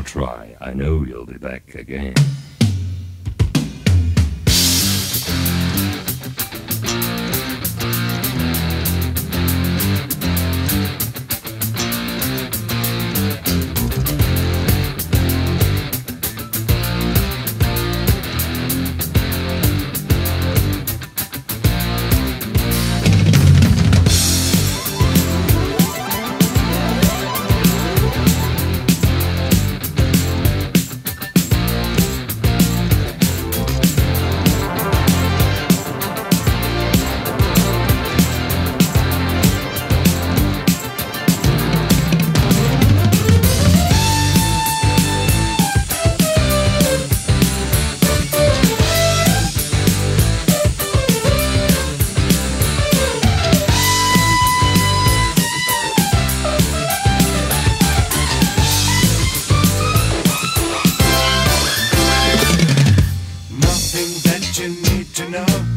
I'll try. I know you'll be back again. love.